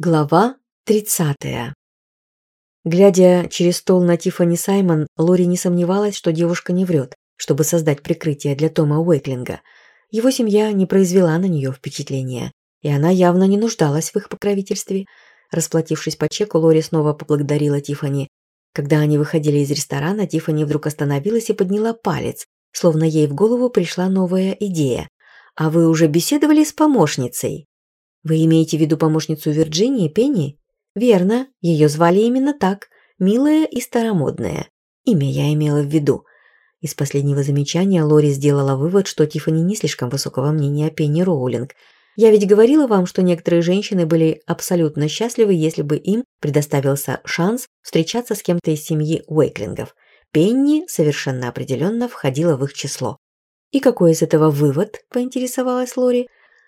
Глава 30. Глядя через стол на Тифани Саймон, Лори не сомневалась, что девушка не врет, чтобы создать прикрытие для Тома Уэклинга. Его семья не произвела на нее впечатления, и она явно не нуждалась в их покровительстве. Расплатившись по чеку, Лори снова поблагодарила Тифани. Когда они выходили из ресторана, Тифани вдруг остановилась и подняла палец, словно ей в голову пришла новая идея. «А вы уже беседовали с помощницей?» Вы имеете в виду помощницу Вирджинии, Пенни? Верно, ее звали именно так. Милая и старомодная. Имя я имела в виду. Из последнего замечания Лори сделала вывод, что Тиффани не слишком высокого мнения о Пенни Роулинг. Я ведь говорила вам, что некоторые женщины были абсолютно счастливы, если бы им предоставился шанс встречаться с кем-то из семьи Уэйклингов. Пенни совершенно определенно входила в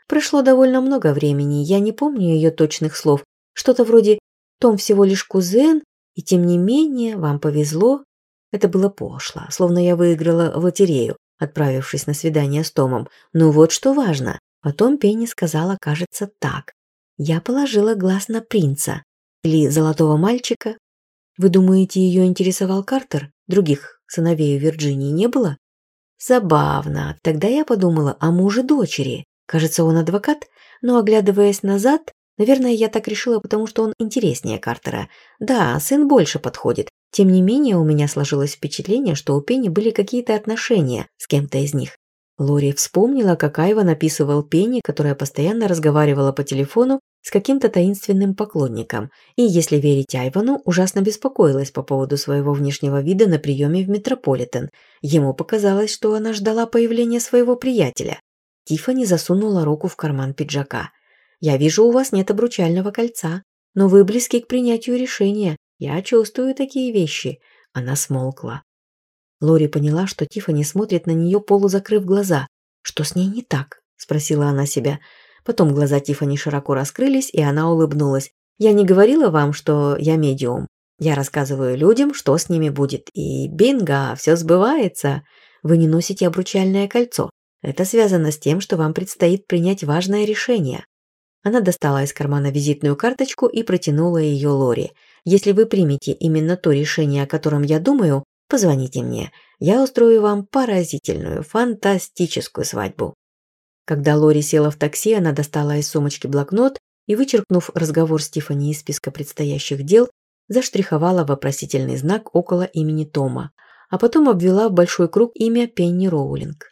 Прошло довольно много времени, я не помню ее точных слов. Что-то вроде «Том всего лишь кузен, и тем не менее вам повезло». Это было пошло, словно я выиграла в лотерею, отправившись на свидание с Томом. Но ну вот что важно. Потом Пенни сказала, кажется, так. Я положила глаз на принца. Или золотого мальчика. Вы думаете, ее интересовал Картер? Других сыновей у Вирджинии не было? Забавно. Тогда я подумала о муже дочери. Кажется, он адвокат, но, оглядываясь назад, наверное, я так решила, потому что он интереснее Картера. Да, сын больше подходит. Тем не менее, у меня сложилось впечатление, что у Пенни были какие-то отношения с кем-то из них. Лори вспомнила, как Айва написывал Пенни, которая постоянно разговаривала по телефону с каким-то таинственным поклонником, и, если верить Айвану, ужасно беспокоилась по поводу своего внешнего вида на приеме в Метрополитен. Ему показалось, что она ждала появления своего приятеля. Тифани засунула руку в карман пиджака. «Я вижу, у вас нет обручального кольца, но вы близки к принятию решения. Я чувствую такие вещи». Она смолкла. Лори поняла, что Тифани смотрит на нее, полузакрыв глаза. «Что с ней не так?» – спросила она себя. Потом глаза Тифани широко раскрылись, и она улыбнулась. «Я не говорила вам, что я медиум. Я рассказываю людям, что с ними будет. И бинго, все сбывается. Вы не носите обручальное кольцо. Это связано с тем, что вам предстоит принять важное решение. Она достала из кармана визитную карточку и протянула ее Лори. Если вы примете именно то решение, о котором я думаю, позвоните мне. Я устрою вам поразительную, фантастическую свадьбу. Когда Лори села в такси, она достала из сумочки блокнот и, вычеркнув разговор Стефани из списка предстоящих дел, заштриховала вопросительный знак около имени Тома, а потом обвела в большой круг имя Пенни Роулинг.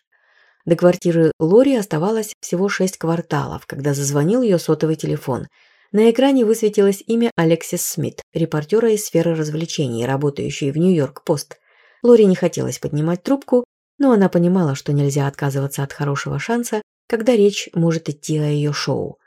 До квартиры Лори оставалось всего шесть кварталов, когда зазвонил ее сотовый телефон. На экране высветилось имя Алексис Смит, репортера из сферы развлечений, работающей в Нью-Йорк-Пост. Лори не хотелось поднимать трубку, но она понимала, что нельзя отказываться от хорошего шанса, когда речь может идти о ее шоу.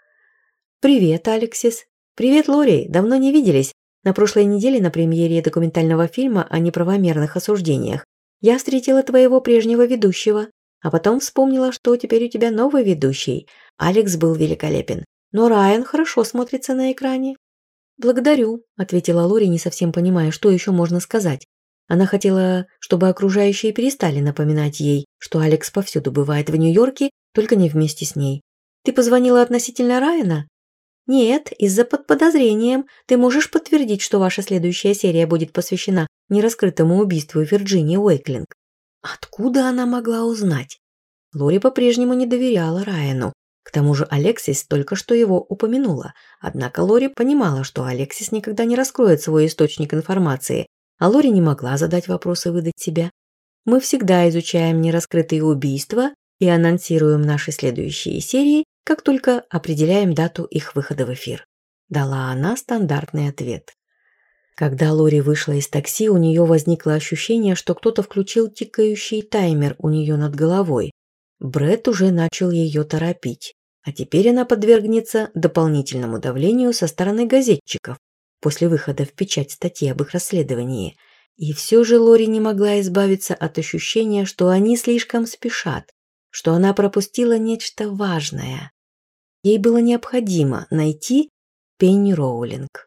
«Привет, Алексис!» «Привет, Лори! Давно не виделись. На прошлой неделе на премьере документального фильма о неправомерных осуждениях я встретила твоего прежнего ведущего». А потом вспомнила, что теперь у тебя новый ведущий. Алекс был великолепен. Но Райан хорошо смотрится на экране. «Благодарю», – ответила Лори, не совсем понимая, что еще можно сказать. Она хотела, чтобы окружающие перестали напоминать ей, что Алекс повсюду бывает в Нью-Йорке, только не вместе с ней. «Ты позвонила относительно Райана?» «Нет, из-за под подозрением. Ты можешь подтвердить, что ваша следующая серия будет посвящена нераскрытому убийству Вирджинии Уэйклинг?» Откуда она могла узнать? Лори по-прежнему не доверяла Райану. К тому же Алексис только что его упомянула. Однако Лори понимала, что Алексис никогда не раскроет свой источник информации, а Лори не могла задать вопрос и выдать себя. Мы всегда изучаем нераскрытые убийства и анонсируем наши следующие серии, как только определяем дату их выхода в эфир. Дала она стандартный ответ. Когда Лори вышла из такси, у нее возникло ощущение, что кто-то включил тикающий таймер у нее над головой. Бред уже начал ее торопить. А теперь она подвергнется дополнительному давлению со стороны газетчиков после выхода в печать статьи об их расследовании. И все же Лори не могла избавиться от ощущения, что они слишком спешат, что она пропустила нечто важное. Ей было необходимо найти Пенни Роулинг.